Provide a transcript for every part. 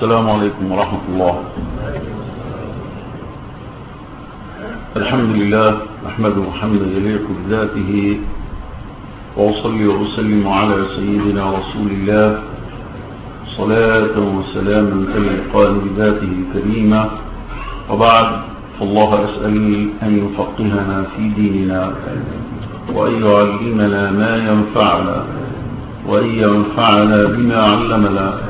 السلام عليكم ورحمة الله. الحمد لله نحمده حمدا يليق بذاته وأصلي وأسلم على سيدنا رسول الله صلاة وسلاما تلقان بذاته الكريمة وبعد فالله أسأل أن يفقهنا في ديننا وأن يعلمنا ما ينفعنا وأن ينفعنا بما علمنا.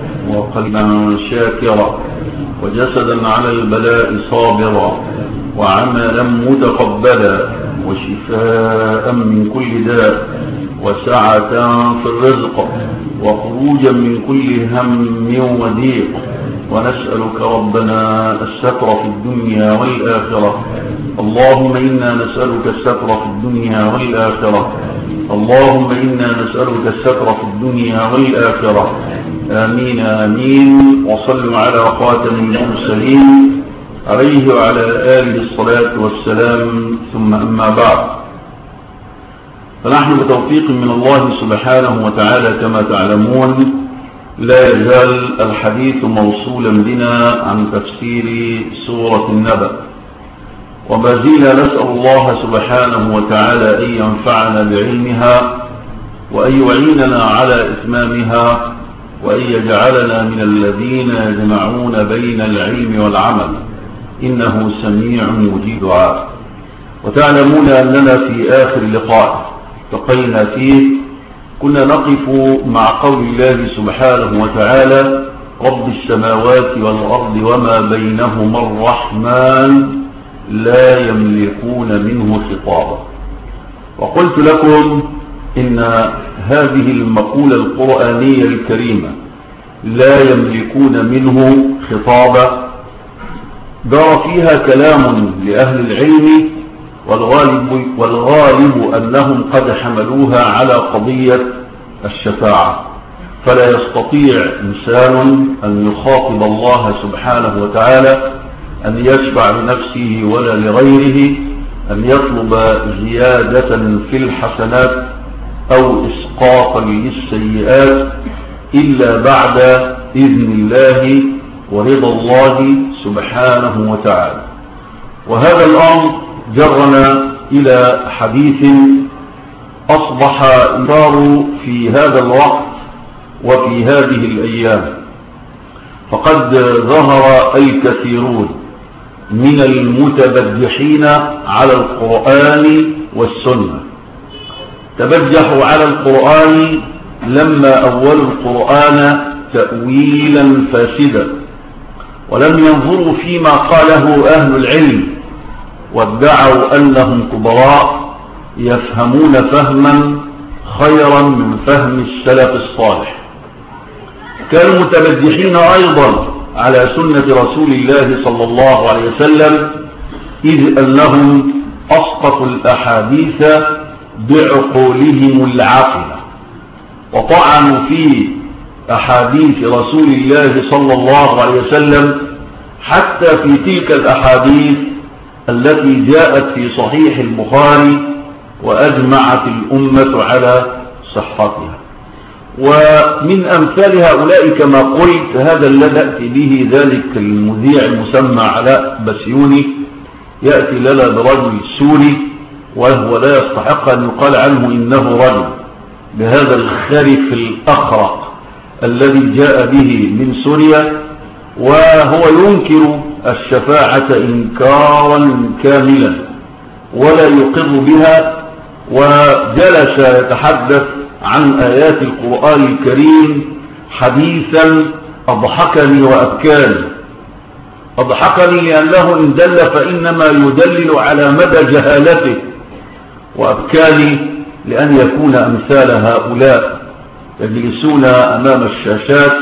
وقلبا شاكرا وجسدا على البلاء صابرا وعملا متقبلا وشفاء من كل داء وسعة في الرزق وخروجا من كل هم وضيق ونسألك ربنا الستر في الدنيا والآخرة. اللهم إنا نسألك الستر في الدنيا والآخرة. اللهم إنا نسألك الستر في الدنيا والآخرة. آمين آمين. وصلوا على خاتم المرسلين عليه وعلى آله الصلاة والسلام. ثم أما بعد. فنحن بتوفيق من الله سبحانه وتعالى كما تعلمون لا يزال الحديث موصولا بنا عن تفسير سورة النبأ. وما زلنا نسأل الله سبحانه وتعالى أن ينفعنا بعلمها وأن يعيننا على إتمامها وأن يجعلنا من الذين يجمعون بين العلم والعمل. إنه سميع مجيب دعاء. وتعلمون أننا في آخر لقاء. التقينا فيه كنا نقف مع قول الله سبحانه وتعالى رب السماوات والأرض وما بينهما الرحمن لا يملكون منه خطابا. وقلت لكم إن هذه المقولة القرآنية الكريمة لا يملكون منه خطابا. دار فيها كلام لأهل العلم والغالب, والغالب أنهم قد حملوها على قضية الشفاعة. فلا يستطيع إنسان أن يخاطب الله سبحانه وتعالى أن يشفع لنفسه ولا لغيره أن يطلب زيادة في الحسنات أو إسقاطا للسيئات إلا بعد إذن الله ورضا الله سبحانه وتعالى. وهذا الأمر جرنا إلى حديث أصبح يثار في هذا الوقت وفي هذه الأيام. فقد ظهر الكثيرون من المتبجحين على القرآن والسنة. تبجحوا على القرآن لما أولوا القرآن تأويلا فاسدا ولم ينظروا فيما قاله أهل العلم. وادعوا أنهم كبراء يفهمون فهما خيرا من فهم السلف الصالح. كانوا متبجحين أيضا على سنة رسول الله صلى الله عليه وسلم إذ أنهم أسقطوا الأحاديث بعقولهم العاقلة وطعنوا في أحاديث رسول الله صلى الله عليه وسلم حتى في تلك الأحاديث التي جاءت في صحيح البخاري وأجمعت الأمة على صحتها. ومن أمثال هؤلاء كما قلت هذا الذي يأتي به ذلك المذيع المسمى علاء بسيوني يأتي لنا برجل سوري وهو لا يستحق أن يقال عنه إنه رجل بهذا الخرف الأخرق الذي جاء به من سوريا وهو ينكر الشفاعة إنكارا كاملا ولا يقر بها وجلس يتحدث عن آيات القرآن الكريم حديثا أضحكني وأبكاني. أضحكني لأنه إن دل فإنما يدلل على مدى جهالته وأبكاني لأن يكون أمثال هؤلاء يجلسون أمام الشاشات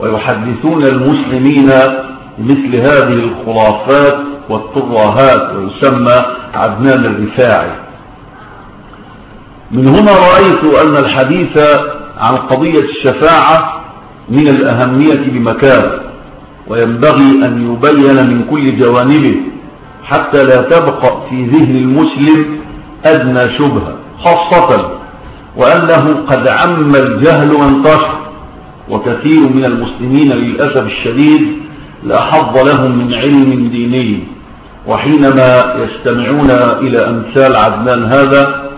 ويحدثون المسلمين مثل هذه الخرافات والترهات ويسمى عدنان الرفاعي. من هنا رأيت أن الحديث عن قضية الشفاعة من الأهمية بمكان وينبغي أن يبين من كل جوانبه حتى لا تبقى في ذهن المسلم أدنى شبهة خاصة وأنه قد عم الجهل وانتشر وكثير من المسلمين للأسف الشديد لا حظ لهم من علم ديني. وحينما يستمعون إلى أمثال عدنان هذا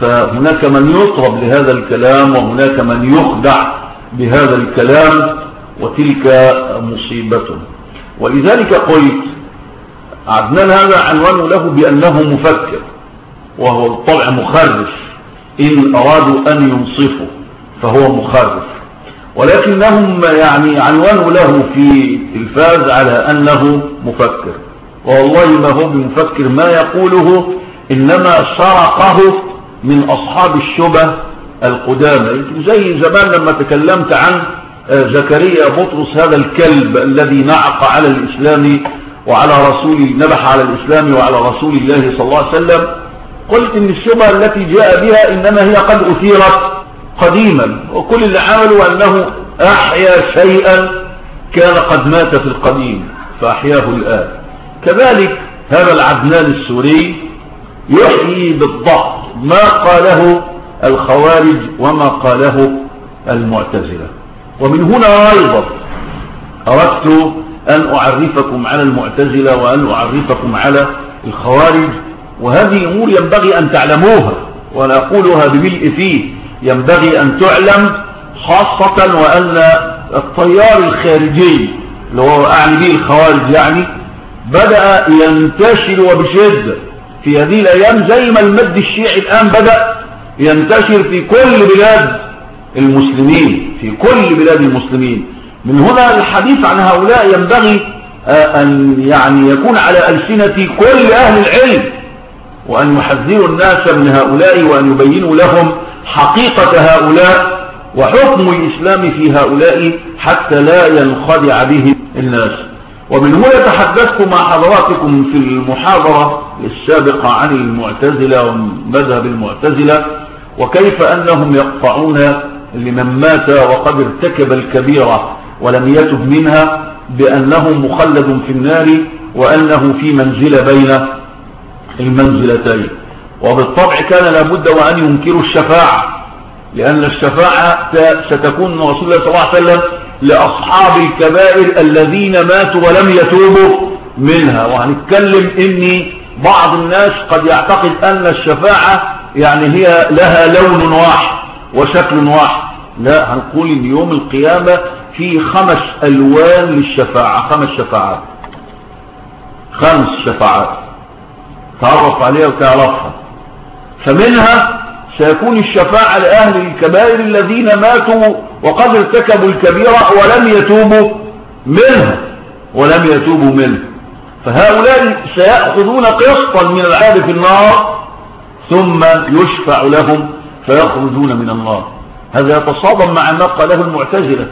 فهناك من يطرب لهذا الكلام وهناك من يخدع بهذا الكلام وتلك مصيبة ولذلك قلت عدنان هذا عنوان له بأنه مفكر وهو الطبع مخرف. إن أرادوا أن ينصفوا فهو مخرف. ولكنهم يعني عنوانه له في التلفاز على أنه مفكر. والله ما هو بمفكر ما يقوله إنما سرقه من أصحاب الشبه القدامى. زي زمان لما تكلمت عن زكريا بطرس هذا الكلب الذي نعق على الإسلام وعلى رسول نبح على الإسلام وعلى رسول الله صلى الله عليه وسلم. قلت إن الشبهة التي جاء بها إنما هي قد أثيرت قديما. وكل اللي عملوا أنه أحيا شيئا كان قد مات في القديم فأحياه الآن. كذلك هذا العدنان السوري يحيي بالضبط ما قاله الخوارج وما قاله المعتزلة. ومن هنا أيضا أردت أن أعرفكم على المعتزلة وأن أعرفكم على الخوارج وهذه أمور ينبغي أن تعلموها وأنا أقولها بملء فيه. ينبغي أن تعلم خاصة وأن الطيار الخارجي اللي هو أعني به الخوارج يعني بدأ ينتشر وبشدة في هذه الأيام زي ما المد الشيعي الآن بدأ ينتشر في كل بلاد المسلمين في كل بلاد المسلمين. من هنا الحديث عن هؤلاء ينبغي أن يعني يكون على ألسنة كل أهل العلم وأن يحذروا الناس من هؤلاء وأن يبينوا لهم حقيقة هؤلاء وحكم الإسلام في هؤلاء حتى لا ينخدع به الناس. ومن هنا تحدثت مع حضراتكم في المحاضرة السابقة عن المعتزلة ومذهب المعتزلة وكيف أنهم يقطعون لمن مات وقد ارتكب الكبيرة ولم يتب منها بأنه مخلد في النار وأنه في منزلة بين المنزلتين. وبالطبع كان لابد وأن ينكروا الشفاعة. لأن الشفاعة ستكون من رسول الله صلى الله عليه وسلم لأصحاب الكبائر الذين ماتوا ولم يتوبوا منها. وهنتكلم إني بعض الناس قد يعتقد أن الشفاعة يعني هي لها لون واحد وشكل واحد. لا هنقول إن يوم القيامة في خمس ألوان للشفاعة خمس شفاعات. خمس شفاعات. تعرف عليها وتعرفها. فمنها سيكون الشفاعة لأهل الكبائر الذين ماتوا وقد ارتكبوا الكبيرة ولم يتوبوا منها ولم يتوبوا منه. فهؤلاء سيأخذون قسطا من العذاب في النار ثم يشفع لهم فيخرجون من النار. هذا يتصادم مع ما قاله المعتزلة.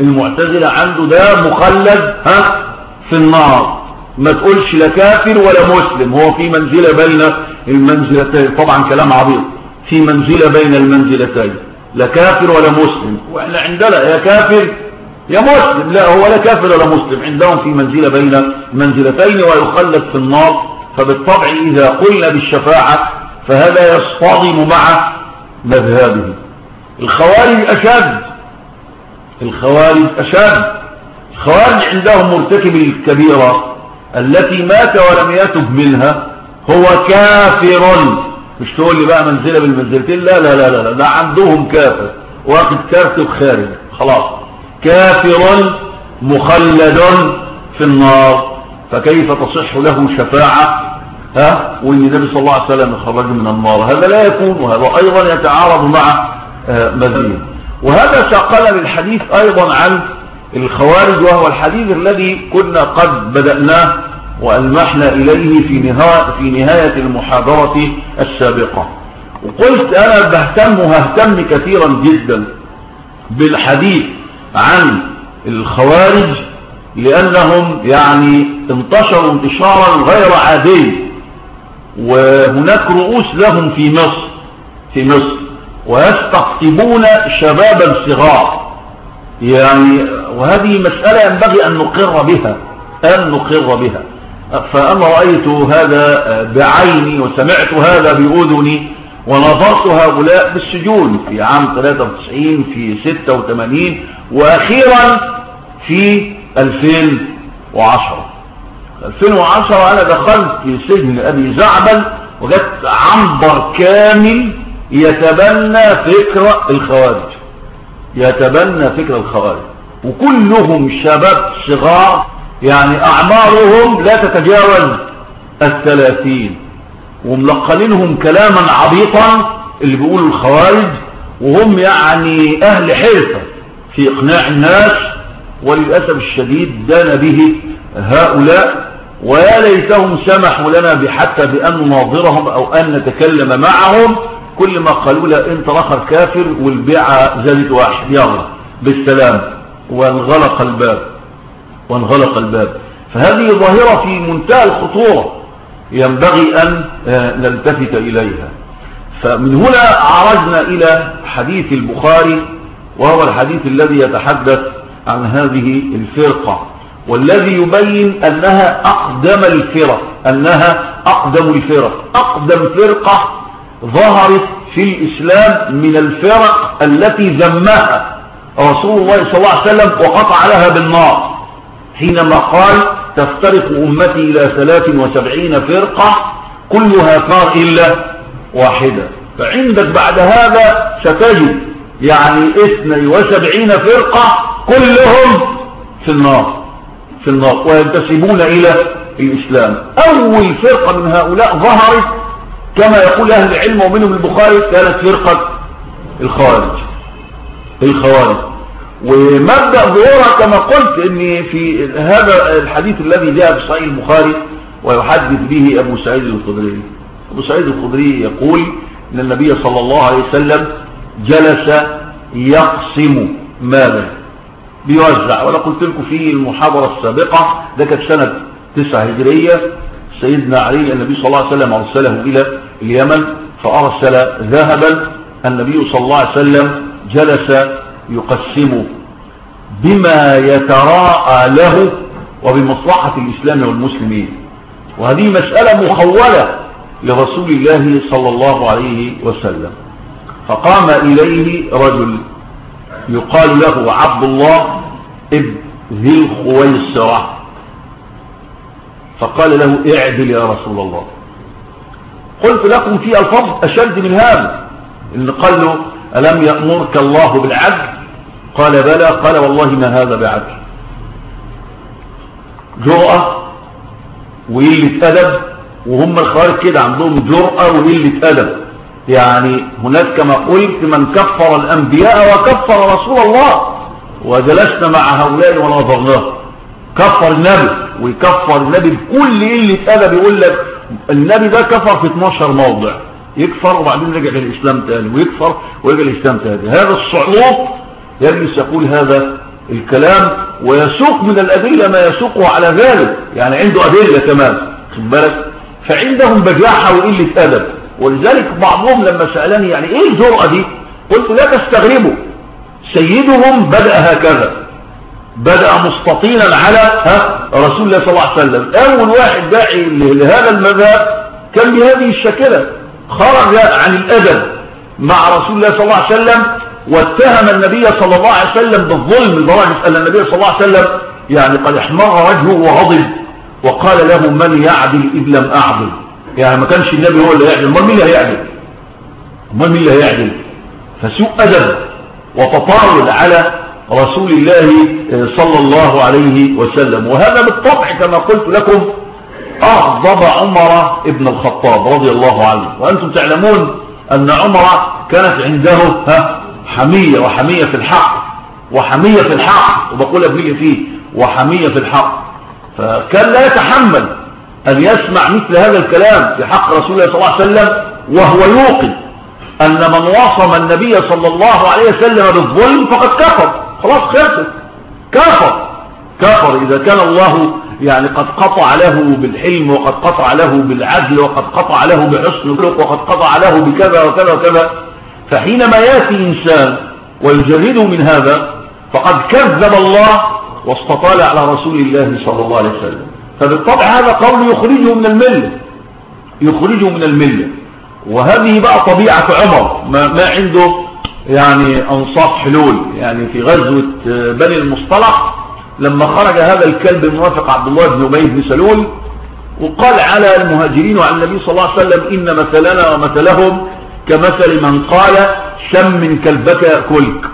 المعتزلة عنده ده مخلد ها في النار. ما تقولش لا كافر ولا مسلم هو في منزلة بين المنزلتين طبعا كلام عبيط. في منزلة بين المنزلتين لا كافر ولا مسلم. وإحنا عندنا يا كافر يا مسلم. لا هو لا كافر ولا مسلم. عندهم في منزلة بين منزلتين ويخلد في النار. فبالطبع إذا قلنا بالشفاعة فهذا يصطدم مع مذهبه. الخوارج أشد. الخوارج أشد. الخوارج عندهم مرتكب الكبيرة التي مات ولم يتب منها هو كافر. مش تقول لي بقى منزلة بالمنزلتين؟ لا لا لا لا ده عندهم كافر. واخد كارت خارج خلاص. كافر مخلد في النار. فكيف تصح له شفاعة؟ ها؟ والنبي صلى الله عليه وسلم يخرج من النار. هذا لا يكون وهذا أيضا يتعارض مع مذهب وهذا ساقنا للحديث أيضا عن الخوارج وهو الحديث الذي كنا قد بدأناه وألمحنا إليه في نهاية, في نهاية المحاضرة السابقة. وقلت أنا بهتم وههتم كثيرا جدا بالحديث عن الخوارج لأنهم يعني انتشروا انتشارا غير عادي وهناك رؤوس لهم في مصر في مصر ويستقطبون شبابا صغار يعني وهذه مسألة ينبغي أن نقر بها أن نقر بها. فأنا رأيت هذا بعيني وسمعت هذا بأذني ونظرت هؤلاء بالسجون في عام 93 في 86 وأخيرا في 2010 2010 أنا دخلت في سجن أبي زعبل وجدت عنبر كامل يتبنى فكرة الخوارج. يتبنى فكرة الخوارج. وكلهم شباب صغار يعني أعمارهم لا تتجاوز الثلاثين وملقنينهم كلاما عبيطا اللي بيقولوا الخوارج وهم يعني أهل حرفة في إقناع الناس وللأسف الشديد دان به هؤلاء ويا ليتهم سمحوا لنا بحتى بأن نناظرهم أو أن نتكلم معهم كل ما قالوا له انت رخر كافر والبيعة زادت واحد. يلا بالسلام. وانغلق الباب. وانغلق الباب. فهذه ظاهرة في منتهى الخطورة ينبغي أن نلتفت إليها. فمن هنا عرجنا إلى حديث البخاري وهو الحديث الذي يتحدث عن هذه الفرقة والذي يبين أنها أقدم الفرق أنها أقدم الفرق. أقدم فرقة ظهرت في الإسلام من الفرق التي ذمها رسول الله صلى الله عليه وسلم وقطع لها بالنار. حينما قال تفترق أمتي إلى ثلاث وسبعين فرقة كلها نار إلا واحدة. فعندك بعد هذا ستجد يعني اثني وسبعين فرقة كلهم في النار. في النار وينتسبون إلى الإسلام. أول فرقة من هؤلاء ظهرت كما يقول أهل العلم ومنهم البخاري كانت فرقة الخوارج. الخوارج. ومبدأ ظهورها كما قلت إن في هذا الحديث الذي جاء في صحيح البخاري ويحدث به أبو سعيد الخدري. أبو سعيد الخدري يقول إن النبي صلى الله عليه وسلم جلس يقسم ماله بيوزع. وأنا قلت لكم في المحاضرة السابقة ده كانت سنة 9 هجرية سيدنا علي النبي صلى الله عليه وسلم أرسله إلى اليمن فأرسل ذهبا. النبي صلى الله عليه وسلم جلس يقسم بما يتراءى له وبمصلحة الإسلام والمسلمين. وهذه مسألة مخولة لرسول الله صلى الله عليه وسلم. فقام إليه رجل يقال له عبد الله ابن ذي الخويصرة. فقال له اعدل يا رسول الله. قلت لكم في الفضل أشد من هذا. اللي قال له ألم يأمرك الله بالعدل؟ قال بلى قال والله ما هذا بعدل جرأة وقلة أدب وهم الخوارج كده عندهم جرأة وقلة أدب. يعني هناك كما قلت من كفر الأنبياء وكفر رسول الله وجلسنا مع هؤلاء ونظرناه كفر النبي ويكفر النبي بكل قلة أدب يقول لك النبي ده كفر في 12 موضع. يكفر وبعدين رجع للإسلام تاني ويكفر ويرجع للإسلام تاني. هذا الصعوط يجلس يقول هذا الكلام ويسوق من الأدلة ما يسوقه على ذلك يعني عنده أدلة كمان بالك؟ فعندهم بجاحة وقلة أدب ولذلك بعضهم لما سألني يعني إيه الجرأة دي؟ قلت لا تستغربوا سيدهم بدأ هكذا بدأ مستطيلا على ها رسول الله صلى الله عليه وسلم. أول واحد داعي لهذا المذهب كان بهذه الشكلة خرج عن الأدب مع رسول الله صلى الله عليه وسلم واتهم النبي صلى الله عليه وسلم بالظلم. لدرجة أن النبي صلى الله عليه وسلم يعني قد احمر وجهه وغضب وقال له من يعدل إذ لم أعدل؟ يعني ما كانش النبي هو اللي يعدل. أمال مين اللي هيعدل؟ أمال مين اللي هيعدل؟ فسوء أدب وتطاول على رسول الله صلى الله عليه وسلم. وهذا بالطبع كما قلت لكم أغضب عمر ابن الخطاب رضي الله عنه. وأنتم تعلمون أن عمر كانت عنده ها حمية وحمية في الحق وحمية في الحق وبقول ابني فيه وحمية في الحق. فكان لا يتحمل أن يسمع مثل هذا الكلام في حق رسول الله صلى الله عليه وسلم وهو يوقن أن من وصم النبي صلى الله عليه وسلم بالظلم فقد كفر. خلاص خلصت. كفر. كفر. إذا كان الله يعني قد قطع له بالحلم وقد قطع له بالعدل وقد قطع له بحسن الخلق وقد قطع له بكذا وكذا وكذا. فحينما يأتي إنسان ويجرده من هذا فقد كذب الله واستطال على رسول الله صلى الله عليه وسلم. فبالطبع هذا قول يخرجه من الملة يخرجه من الملة. وهذه بقى طبيعة عمر ما, ما عنده يعني أنصاف حلول. يعني في غزوة بني المصطلح لما خرج هذا الكلب الموافق عبد الله بن أبي بن سلول وقال على المهاجرين وعلى النبي صلى الله عليه وسلم إن مثلنا ومثلهم كمثل من قال سم من كلبك يأكلك.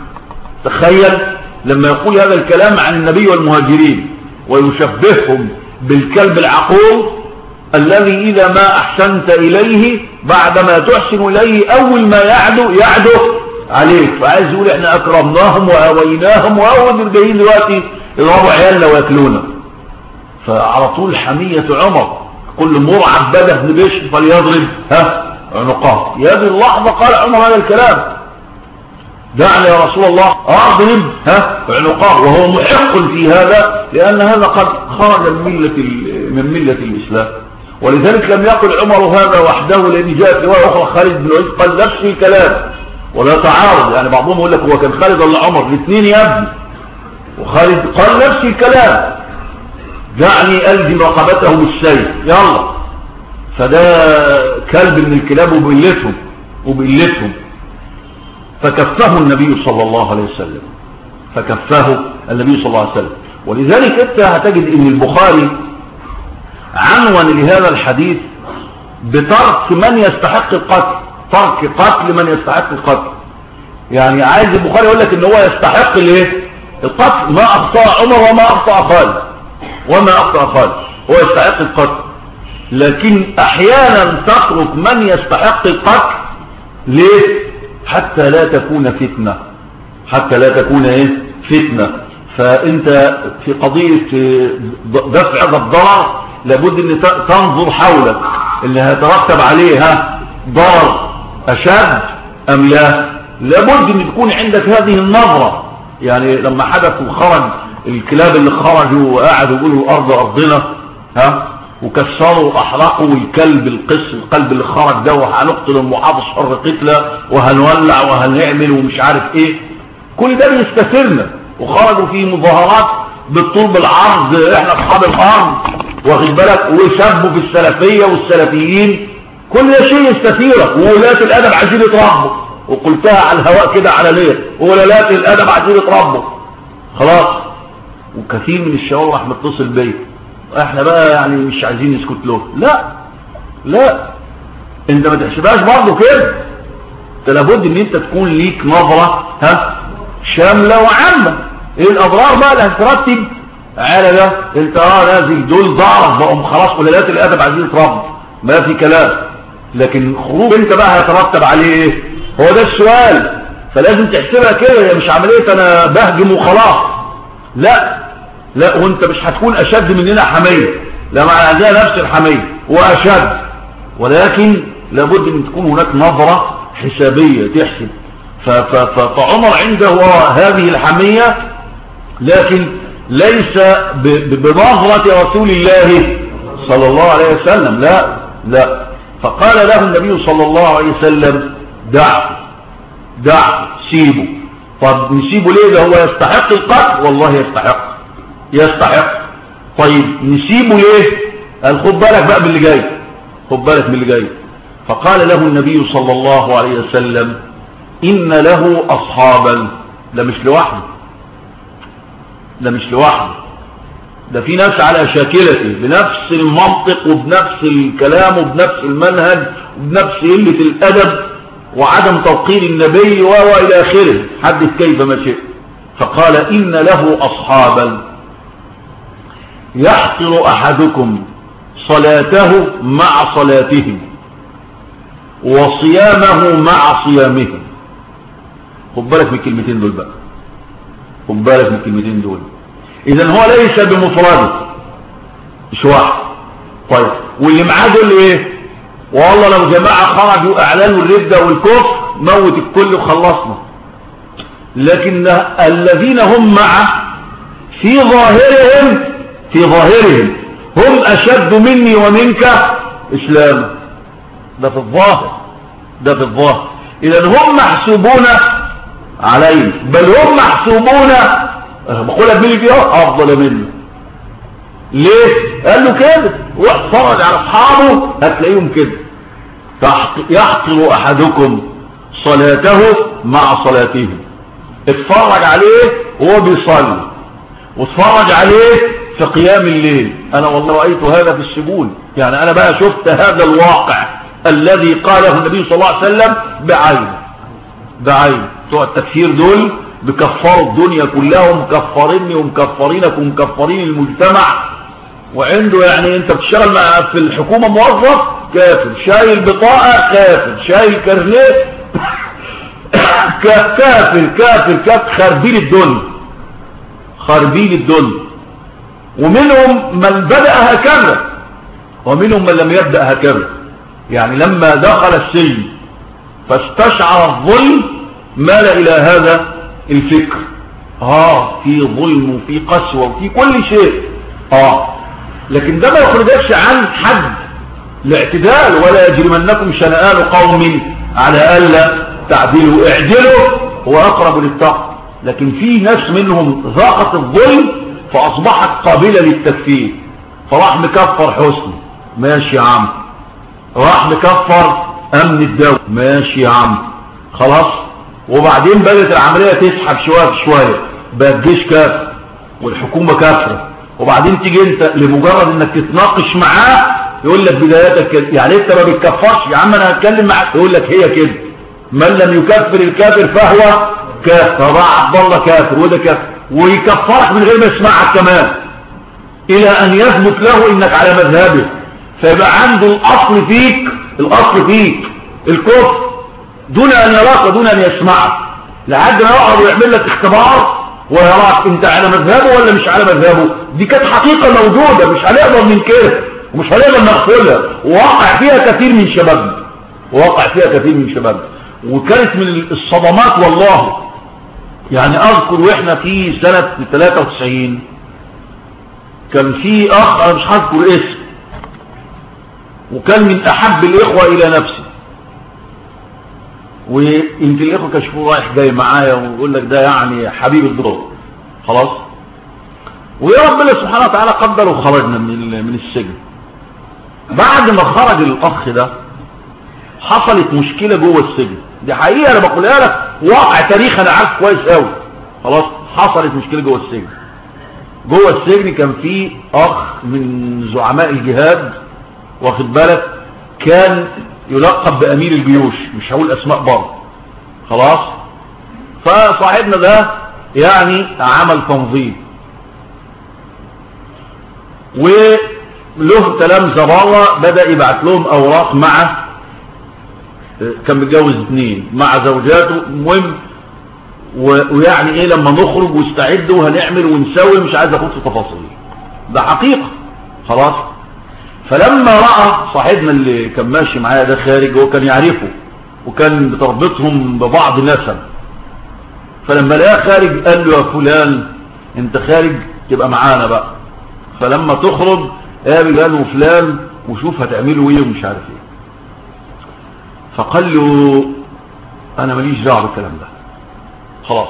تخيل لما يقول هذا الكلام عن النبي والمهاجرين ويشبههم بالكلب العقول الذي إذا ما أحسنت إليه بعدما تحسن إليه أول ما يعدو يعدو عليك. فعايز يقول إحنا أكرمناهم وأويناهم وأول جايين دلوقتي يضربوا عيالنا ويأكلونا. فعلى طول حمية عمر كل مرعب بدأ بن بشر فليضرب. ها؟ عنقاه يا هذه اللحظة قال عمر هذا الكلام. دعني يا رسول الله اضرب ها عنقاه وهو محق في هذا لأن هذا قد خرج من ملة, من ملة الإسلام. ولذلك لم يقل عمر هذا وحده لأن جاءت رواية أخرى خالد بن الوليد قال نفس الكلام. ولا تعارض يعني بعضهم يقول لك هو كان خالد ولا عمر؟ الاثنين يا ابني. وخالد قال نفس الكلام. دعني ألزم رقبته بالسيف. يلا. فده كلب من الكلاب وبقلتهم وبقلتهم فكفه النبي صلى الله عليه وسلم. فكفه النبي صلى الله عليه وسلم. ولذلك انت هتجد ان البخاري عنون لهذا الحديث بترك من يستحق القتل ترك قتل من يستحق القتل. يعني عايز البخاري يقول لك إن هو يستحق الايه القتل. ما أخطأ عمر وما أخطأ خالد. وما أخطأ خالد. هو يستحق القتل. لكن أحيانا تترك من يستحق القتل ليه؟ حتى لا تكون فتنة. حتى لا تكون إيه؟ فتنة. فأنت في قضية دفع الضرر لابد إن تنظر حولك. اللي هيترتب عليها ضرر أشد أم لا؟ لابد إن تكون عندك هذه النظرة. يعني لما حدث وخرج الكلاب اللي خرجوا وقعدوا يقولوا الأرض أرضنا ها؟ وكسروا واحرقوا الكلب القس القلب اللي خرج ده وهنقتل المحافظ حر قتلة وهنولع وهنعمل ومش عارف إيه. كل ده بيستثرنا وخرجوا في مظاهرات بالطول بالعرض إحنا أصحاب الأرض واخد بالك؟ وسبوا في السلفية والسلفيين. كل شيء يستثيرك وولاة الأدب عايزين يتربوا. وقلتها على الهواء كده على وولاة الأدب عايزين يتربوا. خلاص. وكثير من الشباب راح متصل بيا. إحنا بقى يعني مش عايزين نسكت له. لا. لا. انت ما تحسبهاش برضه كده. انت لابد ان انت تكون ليك نظرة ها شاملة وعامة. إيه الأضرار بقى اللي هترتب؟ على ده انت آه نازل دول ضعف بقوا خلاص ولادات الأدب عايزين يتربوا. ما في كلام. لكن خروج انت بقى هيترتب عليه إيه؟ هو ده السؤال. فلازم تحسبها كده. مش عملية أنا بهجم وخلاص. لا. لا وانت مش هتكون أشد مننا حمية لا مع عندنا نفس الحمية وأشد. ولكن لابد أن تكون هناك نظرة حسابية تحسب. فعمر عنده هذه الحمية لكن ليس بنظرة رسول الله صلى الله عليه وسلم. لا لا. فقال له النبي صلى الله عليه وسلم دع دع سيبه. طب نسيبه ليه؟ ده هو يستحق القتل؟ والله يستحق. يستحق. طيب نسيبه ليه؟ قال خد بالك بقى باللي جاي خد بالك باللي جاي. فقال له النبي صلى الله عليه وسلم إن له أصحابا. ده مش لوحده. ده مش لوحده. ده في ناس على شاكلته بنفس المنطق وبنفس الكلام وبنفس المنهج وبنفس قلة الأدب وعدم توقير النبي وإلى آخره. حدث كيف ما شئ فقال إن له أصحابا. يحقر أحدكم صلاته مع صلاتهم وصيامه مع صيامهم خد بالك من الكلمتين دول بقى. خد بالك من الكلمتين دول. اذا هو ليس بمفرده. مش واحد. طيب. واللي معاه دول إيه؟ والله لو جماعة خرجوا أعلنوا الردة والكفر موت الكل وخلصنا. لكن الذين هم معه في ظاهرهم في ظاهرهم. هم أشد مني ومنك. إسلام. ده في الظاهر. ده في الظاهر. إذا هم محسوبون عليه بل هم محسوبون. بقول مين فيها أفضل منه. ليه؟ قال له كده. واحفرج على أصحابه. هتلاقيهم كده. يحقر أحدكم صلاته مع صلاتهم. اتفرج عليه وهو بيصلي. واتفرج عليه في قيام الليل. أنا والله رأيت هذا في السجون. يعني أنا بقى شفت هذا الواقع الذي قاله النبي صلى الله عليه وسلم بعين. بعين. بتوع التكفير دول بكفروا الدنيا كلها ومكفريني ومكفرينك ومكفرين المجتمع. وعنده يعني أنت بتشتغل في الحكومة موظف كافر شايل بطاقة كافر شايل كارنيه كافر كافر كافر. خاربين الدنيا. خاربين الدنيا. ومنهم من بدأ هكذا. ومنهم من لم يبدأ هكذا. يعني لما دخل السجن فاستشعر الظلم مال إلى هذا الفكر. آه في ظلم وفي قسوة وفي كل شيء. آه لكن ده ما يخرجكش عن حد الاعتدال ولا يجرمنكم شنآن قوم على ألا تعدلوا. اعدلوا هو أقرب للتقوى لكن في ناس منهم ذاقت الظلم فأصبحت قابلة للتكفير فراح مكفر حسني. ماشي يا عم. راح مكفر أمن الدولة. ماشي يا عم. خلاص؟ وبعدين بدأت العملية تسحب شوية شوية. بقى الجيش كافر. والحكومة كافرة. وبعدين تيجي انت لمجرد انك تتناقش معاه يقول لك بداياتك كده. يعني انت ما بتكفرش. يا عم أنا هتكلم معاك. يقول لك هي كده. من لم يكفر الكافر فهو كافر. فضع عبد الله كافر. وده كافر. ويكفرك من غير ما يسمعك كمان. إلى أن يثبت له إنك على مذهبه. فيبقى عنده الأصل فيك الأصل فيك الكفر. دون أن يراك ودون أن يسمعك. لحد ما يقعد ويعمل لك اختبار ويراك أنت على مذهبه ولا مش على مذهبه. دي كانت حقيقة موجودة مش هنقدر ننكرها ومش هنقدر نغفلها. وواقع فيها كثير من شبابنا. وواقع فيها كثير من شبابنا. وكانت من الصدمات والله. يعني أذكر وإحنا في سنة 93 كان في أخ أنا مش هذكر اسم وكان من أحب الإخوة إلى نفسي. ويمكن الإخوة كشفوه رايح جاي معايا ويقول لك ده يعني حبيب الدراسة خلاص؟ ويا ربنا سبحانه وتعالى قدر وخرجنا من من السجن. بعد ما خرج الأخ ده حصلت مشكلة جوه السجن. دي حقيقة أنا بقولها لك. واقع تاريخ أنا عارف كويس قوي. خلاص حصلت مشكلة جوه السجن. جوه السجن كان في أخ من زعماء الجهاد واخد بالك؟ كان يلقب بأمير الجيوش مش هقول أسماء برضه. خلاص؟ فصاحبنا ده يعني عمل تنظيم. وله تلامذة بره بدأ يبعت لهم أوراق مع كان متجوز اثنين مع زوجاته المهم ويعني إيه لما نخرج واستعدوا وهنعمل ونسوي مش عايز اخد في تفاصيل. ده حقيقة. خلاص. فلما رأى صاحبنا اللي كان ماشي معايا ده خارج هو كان يعرفه وكان بتربطهم ببعض نسب. فلما لقاه خارج قال له يا فلان أنت خارج تبقى معانا بقى. فلما تخرج قابل قال له فلان وشوف هتعملوا إيه ومش عارف إيه. فقال له أنا ماليش دعوة بالكلام ده. خلاص.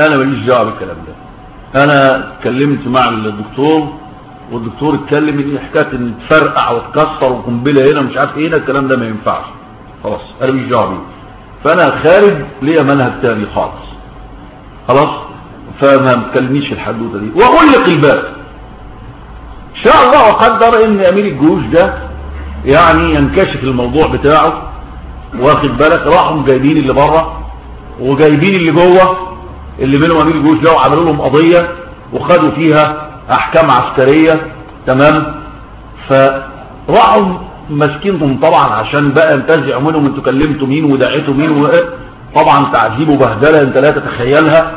أنا ماليش دعوة بالكلام ده. أنا اتكلمت مع الدكتور والدكتور اتكلم إن حكاية إن تفرقع وتكسر وقنبلة هنا مش عارف إيه الكلام ده ما ينفعش. خلاص أنا مش دعوة بيه. فأنا خارج ليا منهج تاني خالص. خلاص؟ فما تكلمنيش الحدوتة دي. وأغلق الباب. إن شاء الله أقدر إن أمير الجيوش ده يعني ينكشف الموضوع بتاعه. واخد بالك؟ راحوا جايبين اللي بره وجايبين اللي جوه اللي منهم امير الجيوش ده وعملوا لهم قضية وخدوا فيها أحكام عسكرية تمام؟ فراحوا ماسكينهم طبعا عشان بقى ينتزعوا منهم أنتوا كلمتوا مين ودعيتوا مين. طبعا تعذيب وبهدلة أنت لا تتخيلها.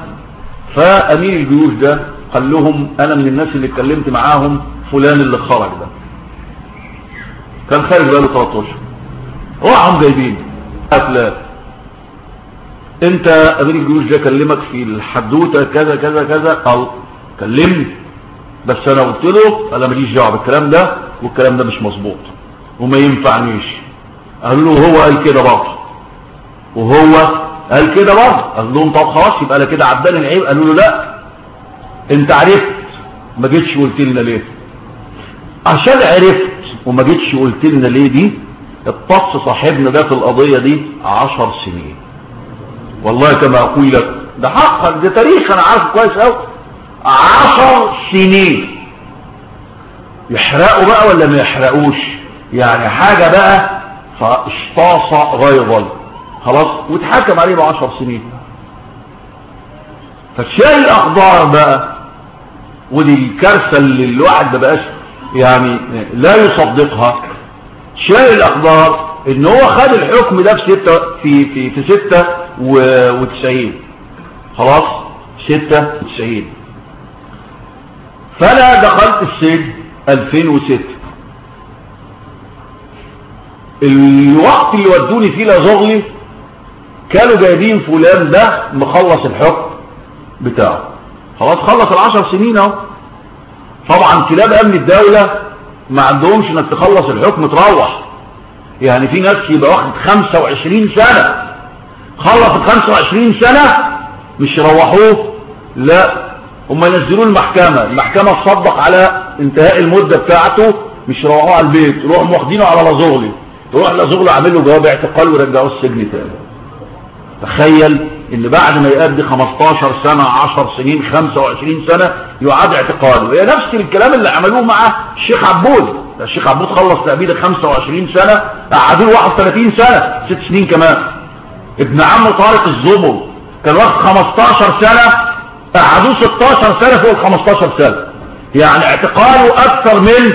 فأمير الجيوش ده قال لهم أنا من الناس اللي اتكلمت معاهم فلان اللي خرج ده. كان خارج بقاله 3 اشهر راحوا جايبين فلان انت امير الجيوش ده كلمك في الحدوتة كذا كذا كذا. قال كلمني. بس أنا قلت له أنا ماليش دعوة بالكلام ده والكلام ده مش مظبوط. وما ينفعنيش. قال له هو قال كده برضه. وهو قال كده برضه. قال لهم طب خلاص يبقى أنا كده عداني العيب. قالوا له لا. انت عرفت. ما جيتش قلت لنا ليه؟ عشان عرفت وما جيتش قلت لنا ليه دي اتص صاحبنا ده في القضية دي عشر سنين. والله كما أقول لك ده حقا ده تاريخ أنا عارف كويس قوي عشر سنين. يحرقوا بقى ولا ما يحرقوش؟ يعني حاجة بقى فاشطاص غيظا. خلاص واتحكم عليه بعشر سنين. فشاي الاخبار بقى ودي الكارثة اللي الواحد ما بقاش يعني لا يصدقها. شاي الأخبار إن هو خد الحكم ده في ستة في في في ستة وتسعين. خلاص؟ ستة وتسعين فأنا دخلت السجن 2006 الوقت اللي ودوني فيه لزغلي كانوا جايبين فلان ده مخلص الحكم بتاعه. خلاص خلص العشر سنين أهو. طبعا كلاب أمن الدولة ما عندهمش إنك تخلص الحكم تروح. يعني في ناس يبقى واخد 25 سنة. خلص ال 25 سنة مش يروحوه. لا. هم ينزلوه المحكمة. المحكمة تصدق على انتهاء المدة بتاعته مش يروحوه على البيت. يروحوا واخدينه على لازغلي. يروح لازغلي عامل له جواب اعتقال ويرجعوه السجن تاني. تخيل. إن بعد ما يقضي 15 سنة 10 سنين 25 سنة يعاد اعتقاله هي نفس الكلام اللي عملوه مع الشيخ عبود. الشيخ عبود خلص تأبيد 25 سنة قعدوا له 31 سنة 6 سنين كمان. ابن عم طارق الزبر كان واخد 15 سنة قعدوه 16 سنة فوق ال 15 سنة. يعني اعتقاله أكثر من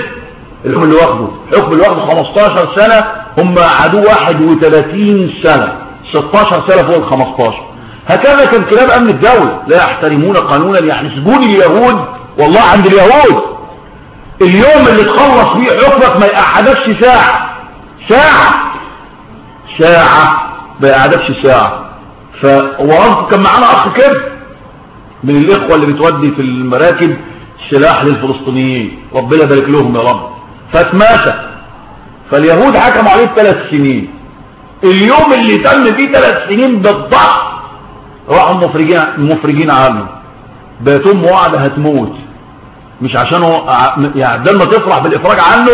الحكم اللي واخده. الحكم اللي واخده 15 سنة هم قعدوه 31 سنة. 16 سنة فوق ال 15 هكذا كان كلام أمن الدولة. لا يحترمون قانونا يعني سجون اليهود. والله عند اليهود. اليوم اللي تخلص فيه حكمك ما يقعدكش ساعة. ساعة؟ ساعة. ما يقعدكش ساعة. فهو كان معانا أخ كده. من الإخوة اللي بتودي في المراكب سلاح للفلسطينيين. ربنا يبارك لهم يا رب. فاتماسك فاليهود حكموا عليه ثلاث سنين. اليوم اللي تم فيه ثلاث سنين بالضبط راحوا مفرجين مفرجين عنه. بقت امه قاعدة هتموت. مش عشان هو يعني بدل ما تفرح بالإفراج عنه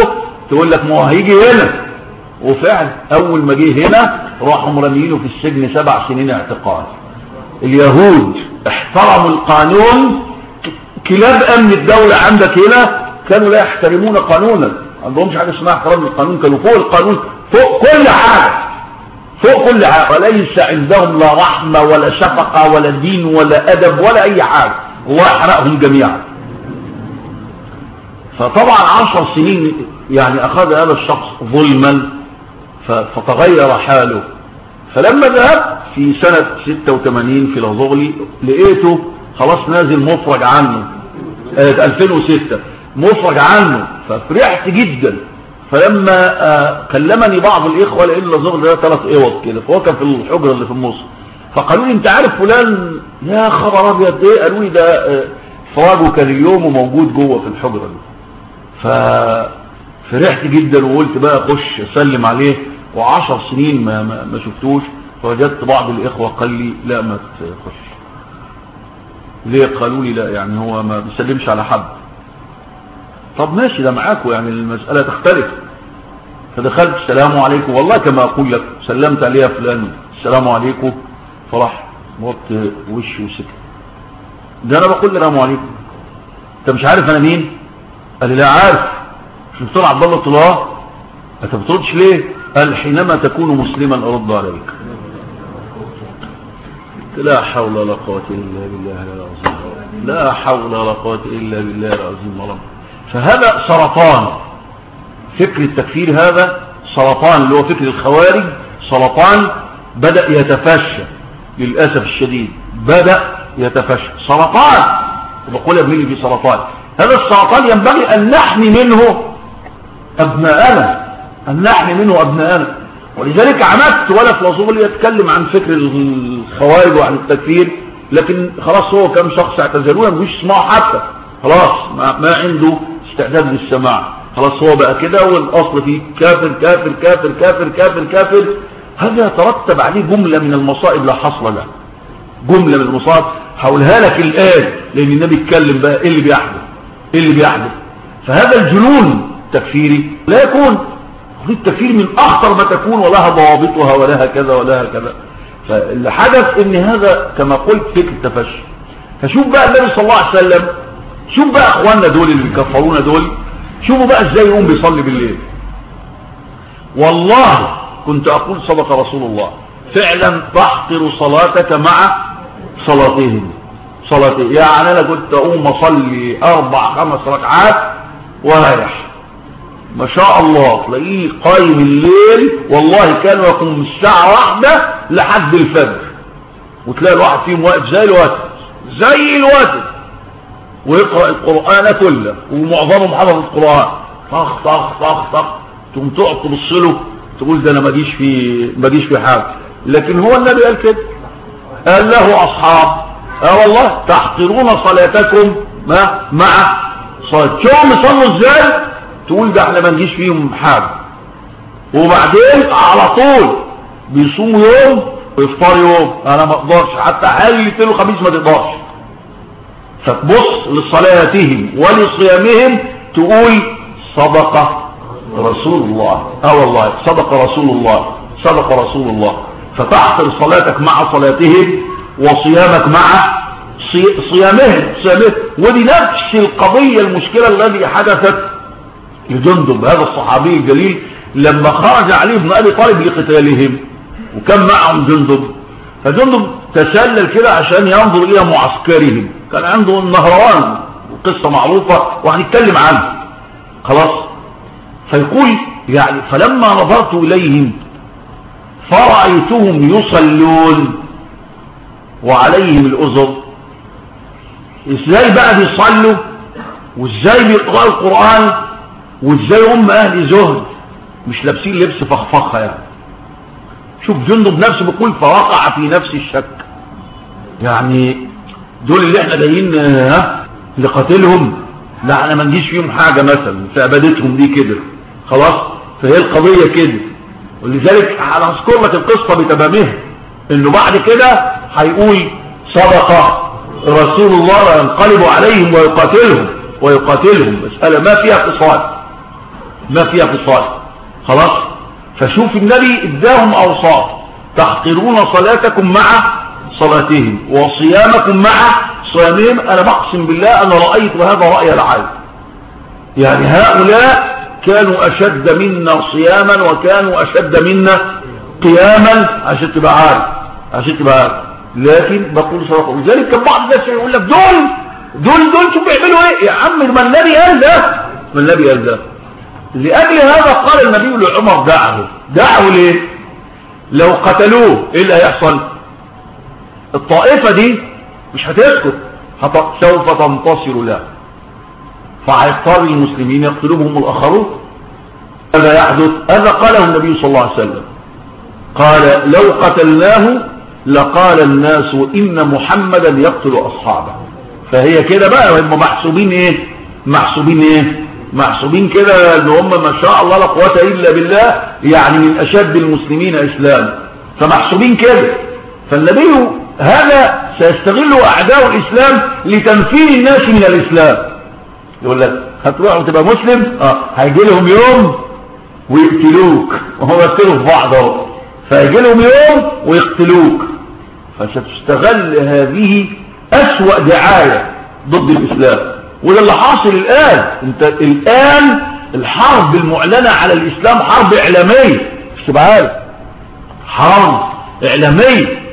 تقول لك ما هو هيجي هنا. وفعلا أول ما جه هنا راحوا مرميينه في السجن سبع سنين اعتقال. اليهود احترموا القانون. كلاب أمن الدولة عندك هنا كانوا لا يحترمون قانونا. عندهمش حاجة اسمها احترام القانون كانوا فوق القانون فوق كل حاجة. فوق كل حاجة وليس عندهم لا رحمة ولا شفقة ولا دين ولا أدب ولا أي حاجة الله يحرقهم جميعا. فطبعا عشر سنين يعني أخذ هذا الشخص ظلما فتغير حاله. فلما ذهب في سنة 86 في لغزغلي لقيته خلاص نازل مفرج عنه. 2006 مفرج عنه. ففرحت جدا. فلما آه كلمني بعض الإخوة لأن لغزغلي ده ثلاث إوض كده فهو كان في الحجرة اللي في النص فقالوا لي أنت عارف فلان؟ يا خبر أبيض إيه؟ قالوا لي ده آه فراجه كان اليوم وموجود جوه في الحجرة دي ففرحت جدا وقلت بقى أخش أسلم عليه وعشر سنين ما, ما, ما شفتوش. فوجدت بعض الإخوة قال لي لا ما تخش. ليه؟ قالوا لي لا يعني هو ما بيسلمش على حد. طب ماشي ده معاكم يعني المسألة تختلف. فدخلت السلام عليكم. والله كما أقول لك سلمت عليها فلان السلام عليكم. فرح وقت وشي وسكت. ده أنا بقول السلام عليكم. أنت مش عارف أنا مين؟ قال لي لا عارف. مش بتقول عبد الله طلاه. أنت بتردش ليه؟ قال حينما تكون مسلما أرد عليك. لا حول ولا قوة إلا بالله العظيم لا حول ولا قوة إلا بالله العظيم ورب فهذا سرطان. فكر التكفير هذا سرطان اللي هو فكر الخوارج سرطان بدأ يتفشى. للأسف الشديد بدأ يتفشى. سرطان! بقول ابني في سرطان هذا السرطان ينبغي أن نحمي منه أبناءنا. أن نحمي منه أبناءنا. ولذلك عمدت ولا في وصول يتكلم عن فكر الخوارج وعن التكفير لكن خلاص هو كم شخص اعتزلوه مش يسمعوا حتى. خلاص ما, ما عنده استعداد للسماع. خلاص هو بقى كده والأصل فيه كافر كافر كافر كافر كافر كافر. هذا يترتب عليه جملة من المصائب؟ لا حصر لها جملة من المصائب. هقولها لك الآن لأن النبي اتكلم بقى إيه اللي بيحدث؟ إيه اللي بيحدث؟ فهذا الجنون تكفيري لا يكون. التكفير من أخطر ما تكون ولها ضوابطها ولها كذا ولها كذا. فاللي حدث إن هذا كما قلت فكر التفشي فشوف بقى النبي صلى الله عليه وسلم شوف بقى اخواننا دول اللي بيكفرونا دول شوفوا بقى إزاي يقوم بيصلي بالليل. والله كنت أقول صدق رسول الله فعلا تحقر صلاتك مع صلاتهم. صلاتي يعني أنا كنت أقوم أصلي أربع خمس ركعات ورايح. ما شاء الله تلاقيه قايم الليل والله كانوا يقوم الساعة واحدة لحد الفجر. وتلاقي الواحد فيهم واقف زي الوقت زي الوقت ويقرأ القرآن كله ومعظمهم حفظ القرآن. طخ طخ طخ طخ. تقوم تقعد تبص له تقول ده أنا ما جيش في ما جيش في حاجة. لكن هو النبي قال كده. قال له أصحاب آه والله تحقرون صلاتكم ما مع شوفوا يصلوا إزاي؟ تقول ده إحنا ما نجيش فيهم حاجة. وبعدين على طول بيصوموا يوم ويفطر يوم. أنا ما أقدرش حتى حالي الاثنين وخميس ما تقدرش. فتبص لصلاتهم ولصيامهم تقول صدق رسول الله. آه والله صدق رسول الله صدق رسول الله. فتحصل صلاتك مع صلاتهم وصيامك مع صيامهم صيامهم. ودي نفس القضية المشكلة التي حدثت لجندب هذا الصحابي الجليل لما خرج عليه ابن أبي طالب لقتالهم. وكان معهم جندب. فجندب تسلل كده عشان ينظر إلى معسكرهم. كان عنده النهروان قصة معروفة وهنتكلم عنه خلاص. فيقول يعني فلما نظرت إليهم فرأيتهم يصلون وعليهم الأذر إزاي بقى بيصلوا؟ وإزاي بيقرأوا القرآن؟ وإزاي هم أهل زهد؟ مش لابسين لبس فخفخة يعني. شوف جندب نفسه بيقول فوقع في نفس الشك. يعني دول اللي إحنا جايين ها لقتلهم. لا إحنا ما نجيش فيهم حاجة مثلا في عبادتهم دي كده. خلاص؟ فهي القضية كده. ولذلك أنا هذكر لك القصة بتمامها. انه بعد كده هيقول صدق رسول الله وينقلب عليهم ويقاتلهم. ويقاتلهم. مسألة ما فيها قصاد ما فيها قصاد خلاص؟ فشوف النبي اداهم اوصاف تحقرون صلاتكم مع صلاتهم وصيامكم مع صيامهم. أنا بقسم بالله أنا رأيت هذا رأي العالم. يعني هؤلاء كانوا أشد منا صياما وكانوا أشد منا قياما. عشان تبقى عارف عشان تبقى عارف. لكن بقول صراحة ولذلك كان بعض الناس يقول لك دول دول دول شوف بيعملوا إيه؟ يا عم ما النبي قال ده ما النبي قال ده. لأجل هذا قال النبي لعمر دعه. دعه ليه؟ لو قتلوه إيه اللي هيحصل؟ الطائفة دي مش هتسكت. سوف تنتصر له. فهيضطر المسلمين يقتلوهم الآخرون. ماذا يحدث؟ هذا قاله النبي صلى الله عليه وسلم. قال لو قتلناه لقال الناس إن محمدا يقتل أصحابه. فهي كده بقى هم محسوبين إيه؟ محسوبين إيه؟ محسوبين كده إن هم ما شاء الله لا قوة إلا بالله يعني من أشد المسلمين إسلام. فمحسوبين كده. فالنبي هذا سيستغله أعداء الإسلام لتنفير الناس من الإسلام. يقول لك هتروح وتبقى مسلم؟ آه. هيجي لهم يوم ويقتلوك. وهو يقتلوا في بعض أهو. فيجي لهم يوم ويقتلوك. فستستغل هذه أسوأ دعاية ضد الإسلام. وده اللي حاصل الآن. انت الآن الحرب المعلنة على الإسلام حرب إعلامية. تبقى حرب إعلامية.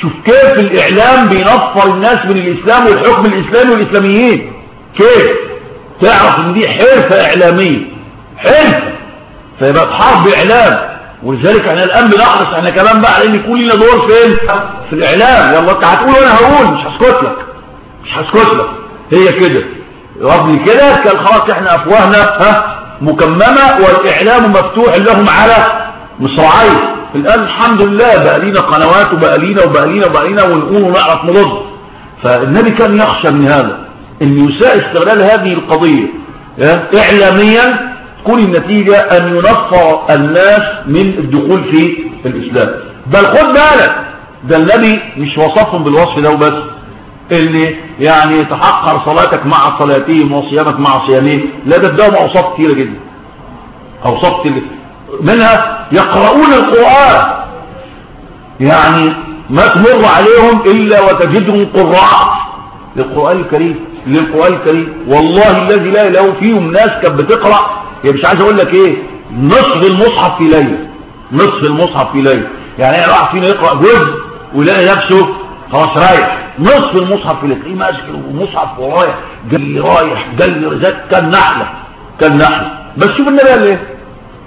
شوف كيف الإعلام بينفر الناس من الإسلام والحكم الإسلامي والإسلاميين. كيف؟ تعرف إن دي حرفة إعلامية. حرفة. فيبقى حرب إعلام. ولذلك إحنا الآن بنحرص. إحنا كمان بقى على إن يكون لنا دور فين؟ في الإعلام. يلا أنت هتقول وأنا هقول. مش هسكت لك. مش هسكت لك. هي كده. قبل كده كان خلاص إحنا أفواهنا ها مكممة والإعلام مفتوح لهم على مصراعيه الآن الحمد لله بقى لينا قنوات وبقى لينا وبقى لينا وبقى لينا ونقول ونعرف نرد. فالنبي كان يخشى من هذا إن يساء استغلال هذه القضية اعلاميا تكون النتيجة أن ينفر الناس من الدخول في الإسلام. بل خد بالك ده النبي مش وصفهم بالوصف ده وبس. اللي يعني تحقر صلاتك مع صلاتهم وصيامك مع صيامهم. لا ده اداهم أوصاف كثيره جدا. أوصاف كثيره منها يقرؤون القرآن. يعني ما تمر عليهم إلا وتجدهم قراء للقرآن الكريم للقرآن الكريم. والله الذي لا اله فيهم ناس كانت بتقرأ. يعني مش عايز أقول لك إيه؟ نصف المصحف في ليله نصف المصحف في ليله يعني واحد فينا يقرأ جزء ويلاقي نفسه خلاص رايح. نصف المصحف اللي تلاقيه ماسك المصحف ورايح جاي رايح جاي زاد كان نحلة كان نحلة. بس شوف النبي قال إيه؟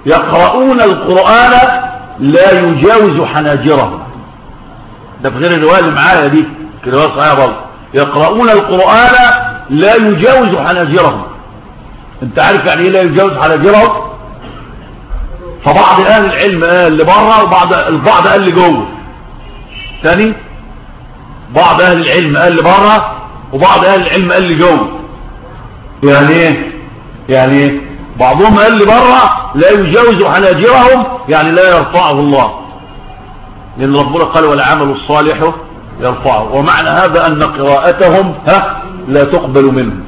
يقرؤون القرآن لا يجاوز حناجرهم. ده في غير الرواية اللي معايا دي الروايه صحيحة برضه. يقرؤون القرآن لا يجاوز حناجرهم. أنت عارف يعني إيه لا يجاوز حناجرهم؟ فبعض أهل العلم قال اللي بره وبعض البعض قال اللي جوه ثاني بعض أهل العلم قال لي بره وبعض أهل العلم قال لي جوه. يعني إيه؟ يعني إيه؟ بعضهم قال لي بره لا يجاوز حناجرهم يعني لا يرفعه الله. لأن ربنا قال والعمل الصالح يرفعه. ومعنى هذا أن قراءتهم ها لا تقبل منهم.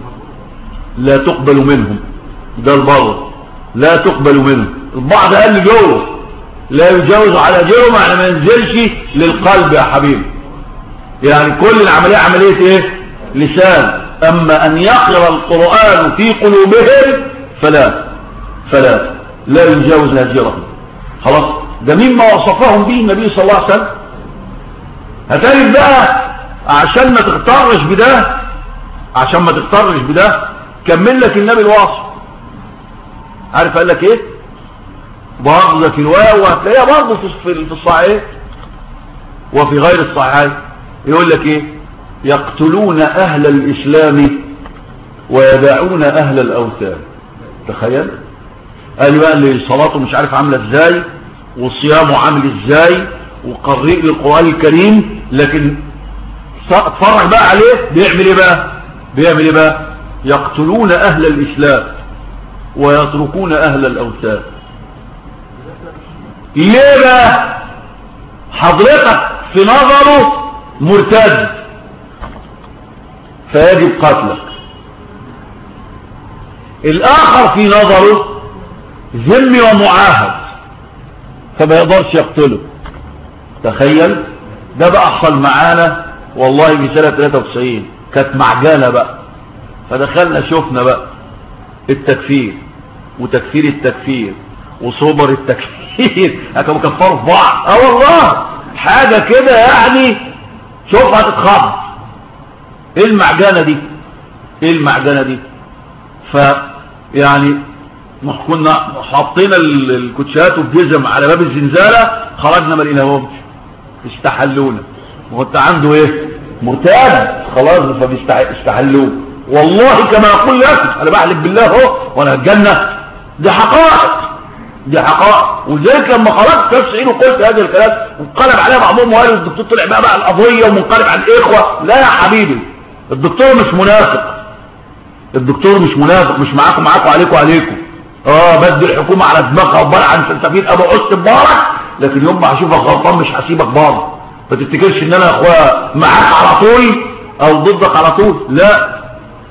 لا تقبل منهم. ده البر لا تقبل منهم. البعض قال لي جوه. لا يجاوز على جيرهم يعني ما ينزلش للقلب يا حبيبي. يعني كل العملية عملية إيه؟ لسان. أما أن يقرأ القرآن في قلوبهم فلا. فلا. لا يجاوز هاجرهم خلاص؟ ده مما وصفهم به النبي صلى الله عليه وسلم. هتعرف بقى عشان ما تغترش بده؟ عشان ما تغترش بده كمل لك النبي الواصف عارف قال لك إيه؟ في روايه وهتلاقيها برضه في الصحيح. وفي غير الصحيح. يقول لك إيه؟ يقتلون أهل الإسلام ويدعون أهل الأوثان. تخيل. قال بقى اللي صلاته مش عارف عاملة إزاي وصيامه عامل إزاي وقرئ القران الكريم لكن اتفرج بقى عليه. بيعمل إيه بقى؟ بيعمل إيه بقى؟ يقتلون أهل الإسلام ويتركون أهل الأوثان. ليه بقى؟ حضرتك في نظره مرتد فيجب قتلك الآخر في نظره ذمي ومعاهد فما يقدرش يقتله. تخيل ده بقى حصل معانا والله في سنة 93 كانت معجنة بقى. فدخلنا شفنا بقى التكفير وتكفير التكفير وصبر التكفير. كانوا كفروا في بعض آه والله حاجة كده يعني شوف هتتخض إيه المعجنة دي؟ إيه المعجنة دي؟ ف يعني كنا حاطين الكوتشات والجزم على باب الزنزانة خرجنا ما لقيناهمش. استحلونا. وانت عنده إيه؟ مرتاد خلاص فبيستحلوه والله كما يقول لك أنا بحلف بالله أهو وأنا الجنة. دي حقائق. دي حقائق. ولذلك لما خرجت كاس سعيد وقلت هذا الكلام انقلب عليها بعضهم وقال الدكتور طلع بقى بقى القضية ومنقلب على الإخوة. لا يا حبيبي الدكتور مش منافق. الدكتور مش منافق مش معاكم معاكم عليكم عليكم. آه بدي الحكومة على دماغها وبره عن فلسفيه أبو عص مبارك. لكن يوم ما هشوفك غلطان مش هسيبك برضه ما تفتكرش إن أنا يا اخويا معاك على طول أو ضدك على طول؟ لا.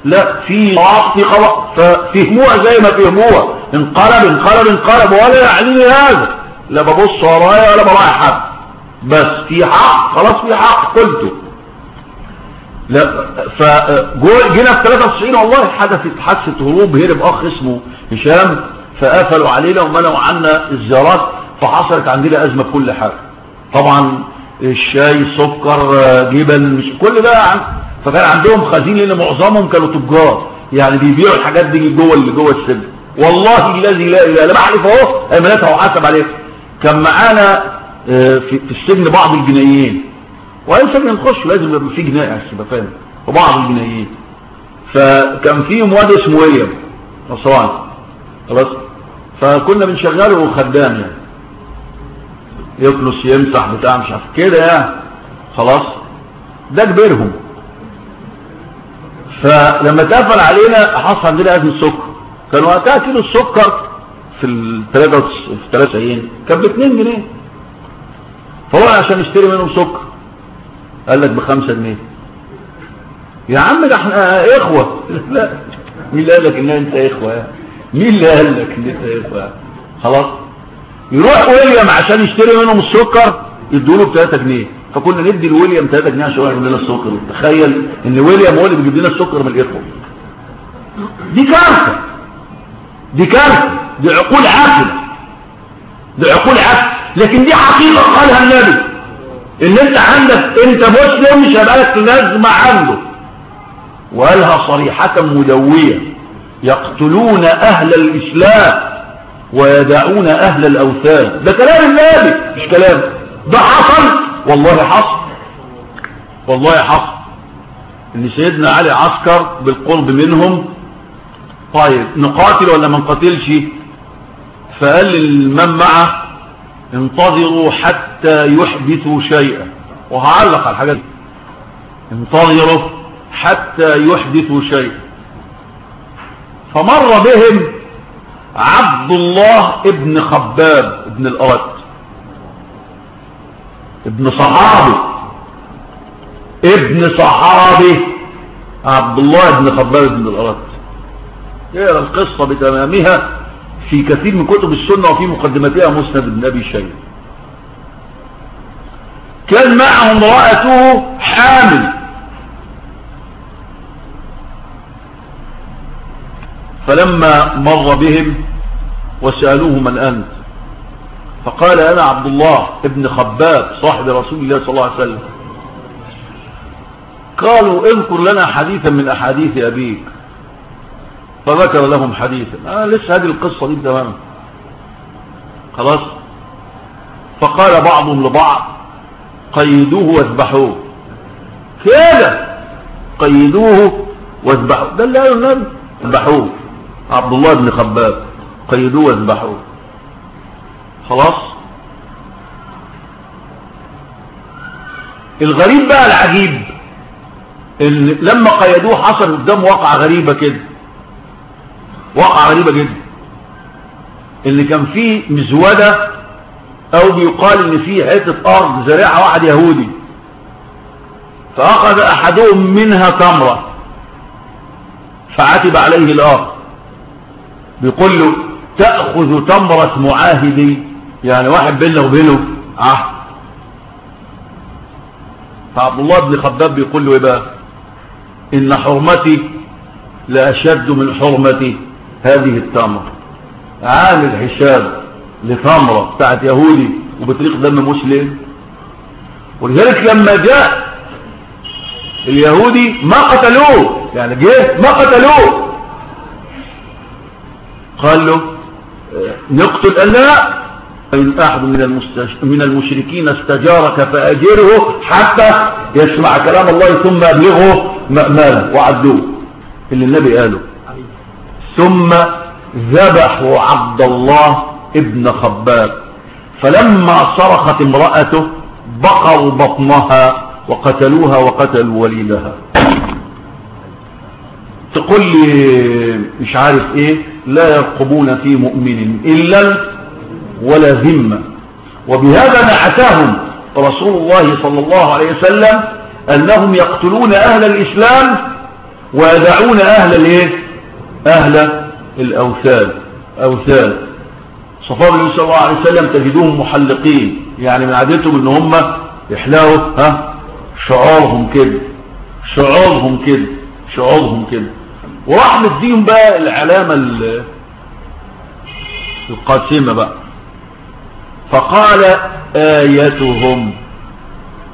لا في ضعف في خطأ ففهموها زي ما فهموها. انقلب انقلب انقلب ولا يعنيني هذا. لا ببص ورايا ولا براعي حد. بس في حق خلاص في حق قلته. لا فجينا في 93 والله حدثت حادثة هروب هرب اخ اسمه هشام فقفلوا علينا ومنعوا عنا الزيارات فحصلت عندنا أزمة في كل حاجة. طبعا الشاي سكر جبن مش كل ده فكان عندهم خزين لأن معظمهم كانوا تجار. يعني بيبيعوا الحاجات دي جوه اللي جوه السجن. والله الذي لا اله الا بعرف اهو ايماناتها وحاسب عليها كان معانا في السجن بعض الجنائيين. وأي سجن نخش لازم يبقى في جنائي عشان تبقى فاهم. وبعض الجنائيين. فكان فيهم واد اسمه ويليام. نصراني. خلاص؟ فكنا بنشغله خدام يعني. يكنس يمسح بتاع مش عارف كده يعني. خلاص؟ ده كبيرهم. فلما تقفل علينا حصل عندنا أزمة سكر. كان وقتها كيلو السكر في ال 93 كان ب 2 جنيه. فهو عشان يشتري منهم سكر. قال لك ب 5 جنيه. يا عم ده إحنا إخوة. لا. مين اللي قال لك إن أنت إخوة؟ مين اللي قال لك إن أنت إخوة؟ خلاص. يروح ويليام عشان يشتري منهم السكر يدوا له ب 3 جنيه. فكنا ندي لويليام 3 جنيه عشان يجيب لنا السكر. تخيل إن ويليام هو اللي بيجيب لنا السكر من الاخوه دي كارثة. دي كارثة. دي عقول عاقلة. دي عقول عاقلة. لكن دي حقيقة قالها النبي. إن أنت عندك أنت مسلم مش هيبقى لك عنده. وقالها صريحة مدوية. يقتلون أهل الإسلام ويدعون أهل الأوثان. ده كلام النبي مش كلام. ده حصل والله حصل والله حصل إن سيدنا علي عسكر بالقرب منهم. طيب نقاتل ولا ما نقاتلش؟ فقال للمن معه انتظروا حتى يحدثوا شيئا. وهعلق على الحاجات دي. انتظروا حتى يحدثوا شيئا. فمر بهم عبد الله ابن خباب ابن الأرد. ابن صحابي. ابن صحابي. عبد الله ابن خباب ابن الأرد يرى القصة بتمامها في كثير من كتب السنة وفي مقدمتها مسند بن أبي شيء كان معه امرأته حامل. فلما مر بهم وسألوه من أنت؟ فقال أنا عبد الله ابن خباب صاحب رسول الله صلى الله عليه وسلم. قالوا اذكر لنا حديثا من أحاديث أبيك. فذكر لهم حديثا. آه لسه هذه القصة دي تماما خلاص. فقال بعضهم لبعض قيدوه واذبحوه كده قيدوه واذبحوه ده اللي قالوا النبي اذبحوه عبد الله بن خباب قيدوه واذبحوه خلاص؟ الغريب بقى العجيب. ان لما قيدوه حصل قدام واقعة غريبة كده. واقعة غريبة جدا. إن كان في مزودة أو بيقال إن في حتة أرض زريعة واحد يهودي. فأخذ أحدهم منها تمرة. فعتب عليه الآخر بيقول له تأخذ تمرة معاهدي. يعني واحد بينه وبينه عهد فعبد الله بن خباب بيقول له إيه بقى؟ إن حرمتي لاشد من حرمتي هذه التمرة عامل حساب لتمرة بتاعت يهودي وبطريق دم مسلم. ولذلك لما جاء اليهودي ما قتلوه يعني جه ما قتلوه. قال له نقتل قال لا إن أحد من. من المشركين استجارك فأجره حتى يسمع كلام الله ثم أبلغه مأمالا وعدوه. اللي النبي قاله. ثم ذبحوا عبد الله ابن خباب. فلما صرخت امرأته بقروا بطنها وقتلوها وقتلوا وليدها. تقول لي مش عارف إيه لا يرقبون في مؤمن إلا ولا ذمة. وبهذا نعتهم رسول الله صلى الله عليه وسلم أنهم يقتلون أهل الإسلام ويدعون أهل الإيه؟ أهل الأوثان. أوثان. صفار النبي صلى الله عليه وسلم تجدوهم محلقين. يعني من عادتهم إن هم يحلقوا ها؟ شعورهم كده. شعورهم كده. شعورهم كده. وراح مديهم بقى العلامة القاسمة بقى. فقال آيتهم.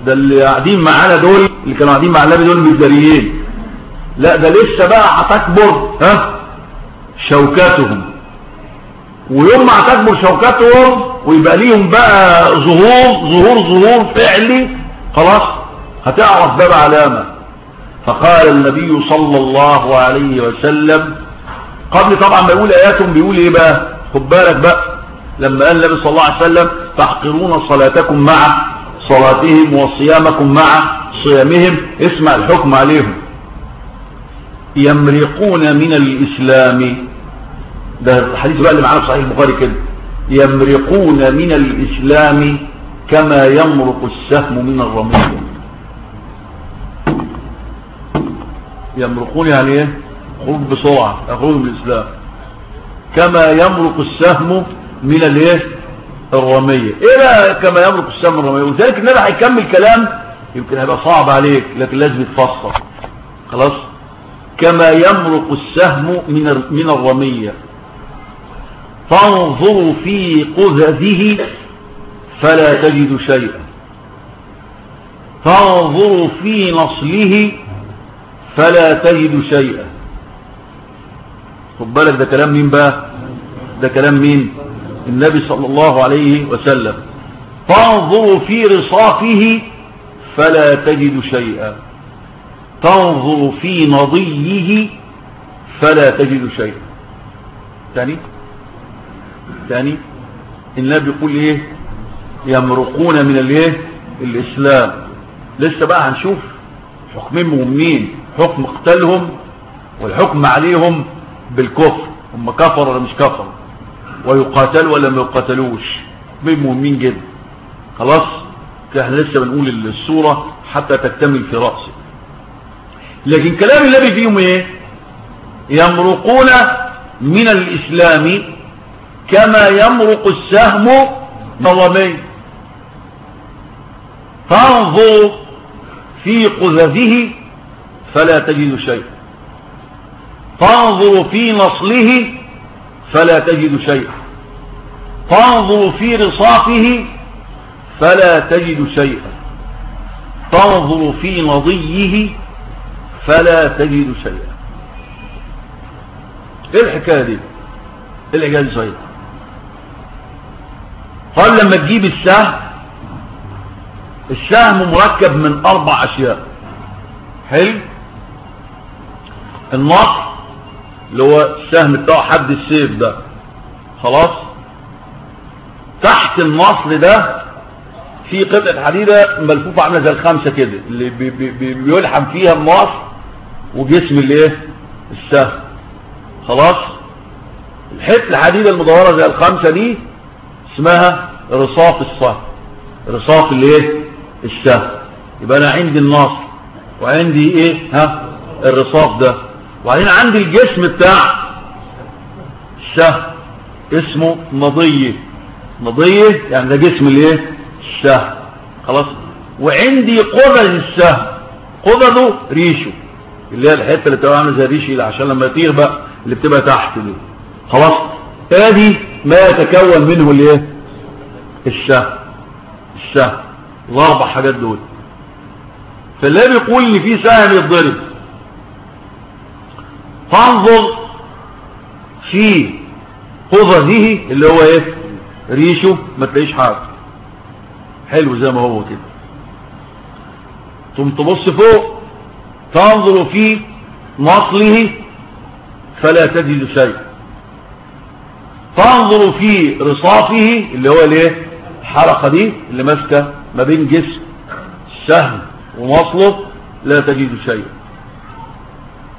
ده اللي قاعدين معانا دول اللي كانوا قاعدين مع النبي دول مزدريين لا ده لسه بقى هتكبر ها؟ شوكاتهم. ويوم ما هتكبر شوكاتهم ويبقى ليهم بقى ظهور ظهور ظهور فعلي خلاص هتعرف ده بعلامة فقال النبي صلى الله عليه وسلم قبل طبعا ما يقول آياتهم بيقول إيه بقى؟ خد بالك بقى. لما قال النبي صلى الله عليه وسلم تحقرون صلاتكم مع صلاتهم وصيامكم مع صيامهم اسمع الحكم عليهم. يمرقون من الإسلام ده الحديث بقى اللي معانا في صحيح البخاري كده. يمرقون من الإسلام كما يمرق السهم من الرمية يمرقون يعني إيه؟ خروج بسرعة يخرج من الإسلام. كما يمرق السهم من الايه؟ الرمية. إيه بقى كما يمرق السهم من الرمية؟ ولذلك النبي هيكمل كلام يمكن هيبقى صعب عليك لكن لازم يتفصل خلاص؟ كما يمرق السهم من من الرمية. فانظروا في قذذه فلا تجد شيئا. فانظروا في نصله فلا تجد شيئا. خد بالك ده كلام مين بقى؟ ده كلام مين؟ النبي صلى الله عليه وسلم. فانظروا في رصافه فلا تجد شيئا. تنظر في نضيه فلا تجد شيئا. ثاني ثاني النبي يقول إيه؟ يمرقون من الإيه؟ الإسلام. لسه بقى هنشوف حكمهم مين حكم قتلهم والحكم عليهم بالكفر. هم كفر ولا مش كفر ويقاتلوا ولا ما يقاتلوش. مهمين جدا. خلاص؟ إحنا لسه بنقول الصورة حتى تكتمل في رأسه لكن كلام النبي فيهم إيه؟ يمرقون من الإسلام كما يمرق السهم من فانظر في قذفه فلا تجد شيء. فانظر في نصله فلا تجد شيئا. تنظر في رصافه فلا تجد شيئا. تنظر في نضيه فلا تجد شيئا. إيه الحكاية دي؟ إيه الحكاية دي صحيح؟ قال لما تجيب السهم السهم مركب من أربع أشياء. حلو؟ النصر اللي هو السهم بتاعه حد السيف ده. خلاص؟ تحت النصر ده في قطعة حديدة ملفوفة عاملة زي الخمسة كده اللي بي بي بيلحم فيها النصر وجسم الايه؟ السهم. خلاص؟ الحتة الحديدة المدورة زي الخمسة دي اسمها رصاف السهم. رصاف الايه؟ السهم. يبقى أنا عندي النصر وعندي إيه؟ ها؟ الرصاف ده. وبعدين عندي الجسم بتاع السهم اسمه نضيه نضيه يعني ده جسم الايه السهم خلاص؟ وعندي قدر السهم قدره ريشه. اللي هي الحتة اللي بتبقى عاملة زي ريشي عشان لما يطير بقى اللي بتبقى تحت دي. خلاص؟ آدي ما يتكون منه الايه السهم السهم الأربع حاجات دول. فاللي بيقول ان في سهم يتضرب. فانظر في قضره اللي هو إيه؟ ريشه ما تلاقيش حاجة. حلو زي ما هو كده. ثم تبص فوق تنظر في مصله فلا تجد شيء. تنظر في رصافه اللي هو الإيه؟ الحلقة دي اللي ماسكة ما بين جسم السهم ومصله لا تجد شيء.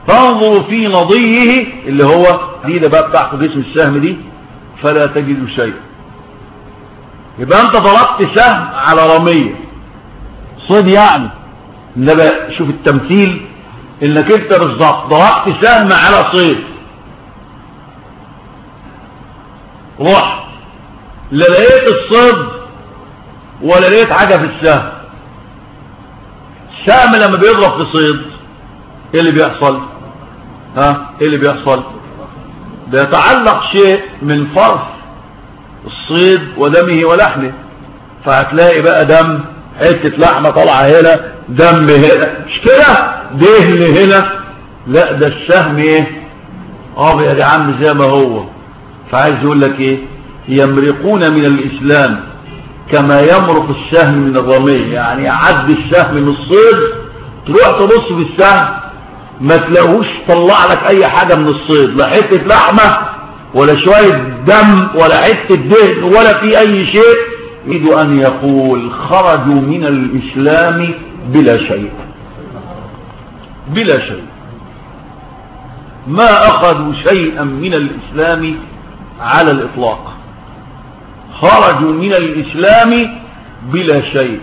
تنظر في نضيه اللي هو دي ده بقى بتاعته جسم السهم دي فلا تجد شيء يبقى انت ضربت سهم على رمية. صيد يعني. انما شوف التمثيل انك انت بالظبط ضربت سهم على صيد. روح. لا لقيت الصيد ولا لقيت حاجة في السهم. السهم لما بيضرب في صيد إيه اللي بيحصل؟ ها إيه اللي بيحصل؟ بيتعلق شيء من فرث الصيد ودمه ولحمه. فهتلاقي بقى دم حتة لحمة طالعة هنا دم هنا. مش كده؟ دهن هنا. لا ده السهم إيه؟ ابيض يا عم زي ما هو. فعايز يقول لك إيه؟ يمرقون من الإسلام كما يمرق السهم من الرمية. يعني يعدي السهم من الصيد تروح تبص في السهم ما تلاقوش طلع لك أي حاجة من الصيد لا حتة لحمة ولا شوية دم ولا حتة دهن ولا في أي شيء. يريد أن يقول خرجوا من الإسلام بلا شيء. بلا شيء. ما أخذوا شيئا من الإسلام على الإطلاق. خرجوا من الإسلام بلا شيء.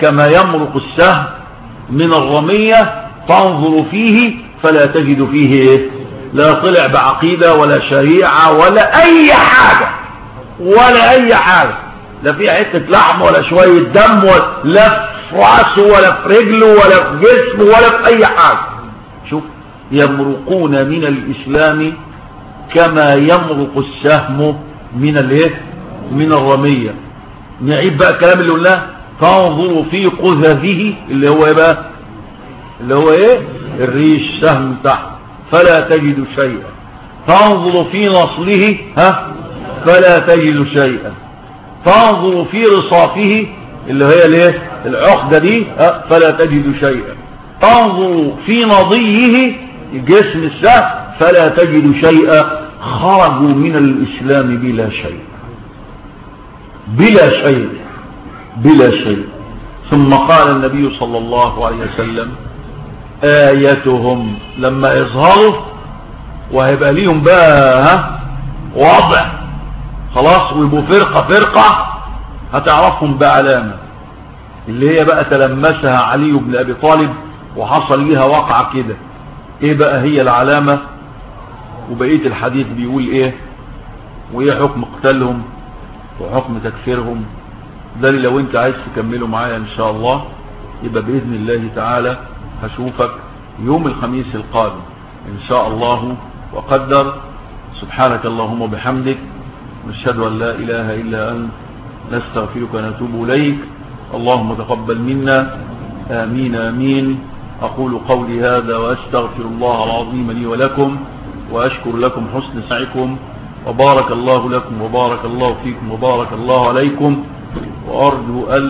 كما يمرق السهم من الرمية تنظر فيه فلا تجد فيه إيه؟ لا طلع بعقيدة ولا شريعة ولا أي حاجة ولا أي حاجة. لا في حتة لحم ولا شوية دم ولا لا في راسه ولا في رجله ولا في جسمه ولا في أي حاجة. شوف يمرقون من الإسلام كما يمرق السهم من الإيه؟ من الرمية. نعيد بقى الكلام اللي قلناه؟ تنظر في قذذه اللي هو إيه بقى؟ اللي هو إيه؟ الريش سهم تحت. فلا تجد شيئا. تنظر في نصله ها؟ فلا تجد شيئا. تنظر في رصافه اللي هي الإيه؟ العقدة دي ها؟ فلا تجد شيئا. تنظر في نضيه جسم السهم فلا تجد شيئا. خرجوا من الإسلام بلا شيء. بلا شيء. بلا شيء. ثم قال النبي صلى الله عليه وسلم آيتهم. لما يظهروا وهيبقى ليهم بقى ها وضع خلاص ويبقوا فرقة فرقة هتعرفهم بعلامة اللي هي بقى تلمسها علي بن أبي طالب وحصل ليها وقعة كده. إيه بقى هي العلامة؟ وبقية الحديث بيقول إيه؟ وإيه حكم قتالهم وحكم تكفيرهم؟ ده لو أنت عايز تكمله معايا إن شاء الله يبقى بإذن الله تعالى هشوفك يوم الخميس القادم إن شاء الله وقدر. سبحانك اللهم وبحمدك نشهد أن لا إله إلا أنت نستغفرك ونتوب إليك. اللهم تقبل منا. آمين آمين. أقول قولي هذا وأستغفر الله العظيم لي ولكم وأشكر لكم حسن سعيكم. وبارك الله لكم وبارك الله فيكم وبارك الله عليكم. وأرجو أن